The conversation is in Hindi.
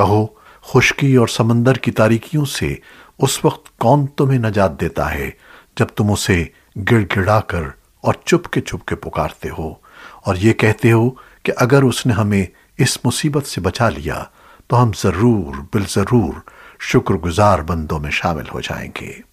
कहो, खुशकी और समंदर की तारीकियों से उस वक्त कौन तुम्हें नजात देता है, जब तुम उसे गिड़गिड़ाकर और चुपके चुपके पुकारते हो? और ये कहते हो कि अगर उसने हमें इस मुसीबत से बचा लिया तो हम ज़रूर बिल ज़रूर शुक्रगुजार बंदों में शामिल हो जाएँगे।